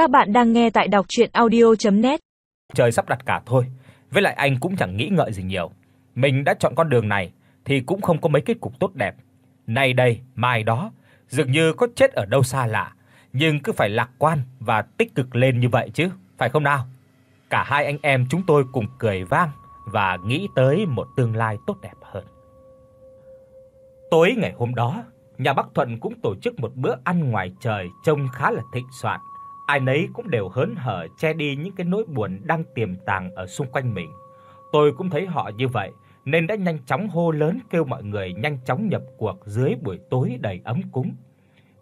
Các bạn đang nghe tại đọc audio net Trời sắp đặt cả thôi, với lại anh cũng chẳng nghĩ ngợi gì nhiều. Mình đã chọn con đường này thì cũng không có mấy kết cục tốt đẹp. Nay đây, mai đó, dường như có chết ở đâu xa lạ, nhưng cứ phải lạc quan và tích cực lên như vậy chứ, phải không nào? Cả hai anh em chúng tôi cùng cười vang và nghĩ tới một tương lai tốt đẹp hơn. Tối ngày hôm đó, nhà Bắc Thuận cũng tổ chức một bữa ăn ngoài trời trông khá là thịnh soạn. Ai nấy cũng đều hớn hở che đi những cái nỗi buồn đang tiềm tàng ở xung quanh mình. Tôi cũng thấy họ như vậy nên đã nhanh chóng hô lớn kêu mọi người nhanh chóng nhập cuộc dưới buổi tối đầy ấm cúng.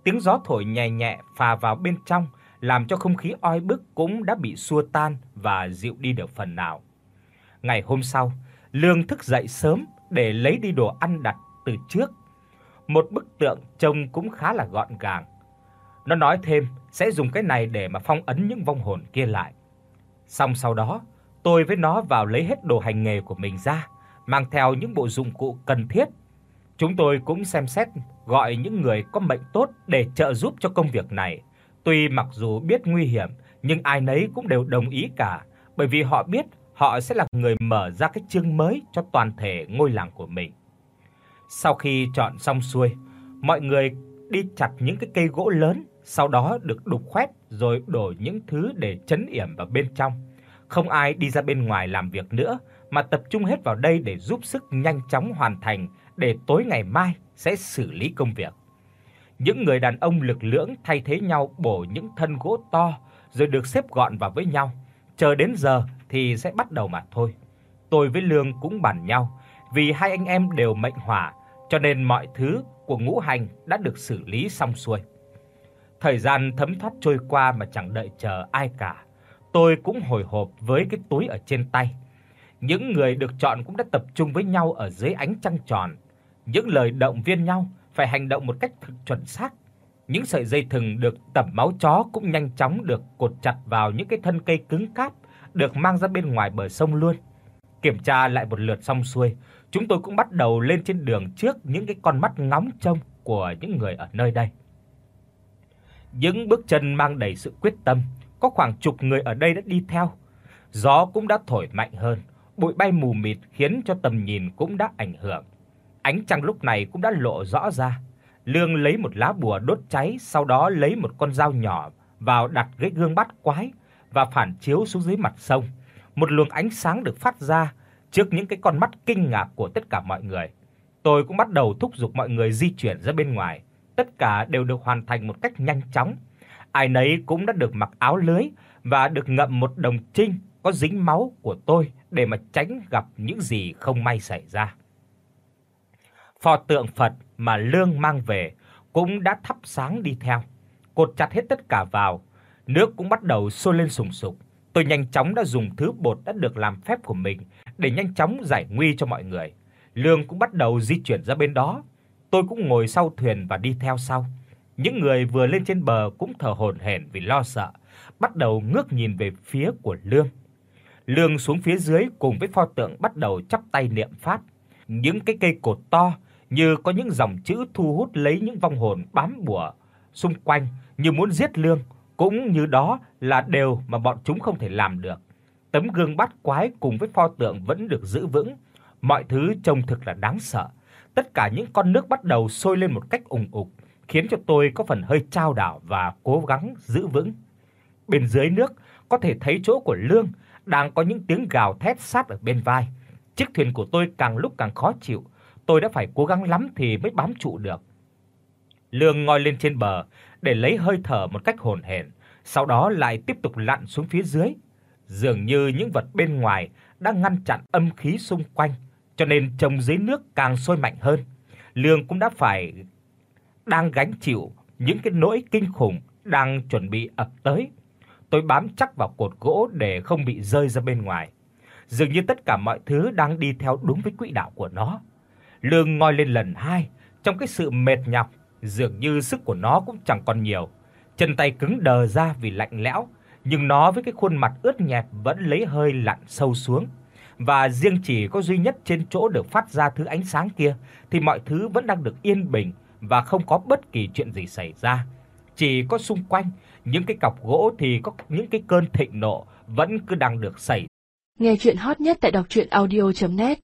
Tiếng gió thổi nhẹ nhẹ phà vào bên trong, làm cho không khí oi bức cũng đã bị xua tan và dịu đi được phần nào. Ngày hôm sau, Lương thức dậy sớm để lấy đi đồ ăn đặt từ trước. Một bức tượng trông cũng khá là gọn gàng. Nó nói thêm sẽ dùng cái này để mà phong ấn những vong hồn kia lại. Xong sau đó, tôi với nó vào lấy hết đồ hành nghề của mình ra, mang theo những bộ dụng cụ cần thiết. Chúng tôi cũng xem xét gọi những người có mệnh tốt để trợ giúp cho công việc này. Tuy mặc dù biết nguy hiểm, nhưng ai nấy cũng đều đồng ý cả, bởi vì họ biết họ sẽ là người mở ra cái chương mới cho toàn thể ngôi làng của mình. Sau khi chọn xong xuôi, mọi người đi chặt những cái cây gỗ lớn, sau đó được đục khoét rồi đổ những thứ để trấn yểm vào bên trong. Không ai đi ra bên ngoài làm việc nữa mà tập trung hết vào đây để giúp sức nhanh chóng hoàn thành để tối ngày mai sẽ xử lý công việc. Những người đàn ông lực lưỡng thay thế nhau bổ những thân gỗ to rồi được xếp gọn vào với nhau, chờ đến giờ thì sẽ bắt đầu mà thôi. Tôi với Lương cũng bàn nhau, vì hai anh em đều mệnh hỏa, cho nên mọi thứ của ngũ hành đã được xử lý xong xuôi. Thời gian thấm thoát trôi qua mà chẳng đợi chờ ai cả. Tôi cũng hồi hộp với cái túi ở trên tay. Những người được chọn cũng đã tập trung với nhau ở dưới ánh trăng tròn. Những lời động viên nhau phải hành động một cách thực chuẩn xác. Những sợi dây thừng được tẩm máu chó cũng nhanh chóng được cột chặt vào những cái thân cây cứng cáp, được mang ra bên ngoài bờ sông luôn. Kiểm tra lại một lượt xong xuôi, chúng tôi cũng bắt đầu lên trên đường trước những cái con mắt ngóng trông của những người ở nơi đây. Những bước chân mang đầy sự quyết tâm, có khoảng chục người ở đây đã đi theo. Gió cũng đã thổi mạnh hơn, bụi bay mù mịt khiến cho tầm nhìn cũng đã ảnh hưởng. Ánh trăng lúc này cũng đã lộ rõ ra. Lương lấy một lá bùa đốt cháy, sau đó lấy một con dao nhỏ vào đặt cái gương bắt quái và phản chiếu xuống dưới mặt sông. Một luồng ánh sáng được phát ra trước những cái con mắt kinh ngạc của tất cả mọi người. Tôi cũng bắt đầu thúc giục mọi người di chuyển ra bên ngoài. Tất cả đều được hoàn thành một cách nhanh chóng. Ai nấy cũng đã được mặc áo lưới và được ngậm một đồng trinh có dính máu của tôi để mà tránh gặp những gì không may xảy ra. Pho tượng Phật mà Lương mang về cũng đã thắp sáng đi theo, cột chặt hết tất cả vào, nước cũng bắt đầu sôi lên sùng sục. Tôi nhanh chóng đã dùng thứ bột đã được làm phép của mình để nhanh chóng giải nguy cho mọi người. Lương cũng bắt đầu di chuyển ra bên đó. Tôi cũng ngồi sau thuyền và đi theo sau. Những người vừa lên trên bờ cũng thở hổn hển vì lo sợ, bắt đầu ngước nhìn về phía của Lương. Lương xuống phía dưới cùng với pho tượng bắt đầu chắp tay niệm pháp. Những cái cây cột to như có những dòng chữ thu hút lấy những vong hồn bám bùa xung quanh như muốn giết Lương, cũng như đó là điều mà bọn chúng không thể làm được. Tấm gương bắt quái cùng với pho tượng vẫn được giữ vững, mọi thứ trông thực là đáng sợ. Tất cả những con nước bắt đầu sôi lên một cách ùng ục, khiến cho tôi có phần hơi chao đảo và cố gắng giữ vững. Bên dưới nước có thể thấy chỗ của Lương đang có những tiếng gào thét sát ở bên vai. Chiếc thuyền của tôi càng lúc càng khó chịu, tôi đã phải cố gắng lắm thì mới bám trụ được. Lương ngoi lên trên bờ để lấy hơi thở một cách hồn hển, sau đó lại tiếp tục lặn xuống phía dưới. Dường như những vật bên ngoài đã ngăn chặn âm khí xung quanh, cho nên trông dưới nước càng sôi mạnh hơn. Lương cũng đã phải đang gánh chịu những cái nỗi kinh khủng đang chuẩn bị ập tới. Tôi bám chắc vào cột gỗ để không bị rơi ra bên ngoài. Dường như tất cả mọi thứ đang đi theo đúng với quỹ đạo của nó. Lương ngoi lên lần hai, trong cái sự mệt nhọc, dường như sức của nó cũng chẳng còn nhiều. Chân tay cứng đờ ra vì lạnh lẽo, nhưng nó với cái khuôn mặt ướt nhẹp vẫn lấy hơi lặn sâu xuống. Và riêng chỉ có duy nhất trên chỗ được phát ra thứ ánh sáng kia thì mọi thứ vẫn đang được yên bình và không có bất kỳ chuyện gì xảy ra. Chỉ có xung quanh những cái cọc gỗ thì có những cái cơn thịnh nộ vẫn cứ đang được xảy. Nghe truyện hot nhất tại doctruyenaudio.net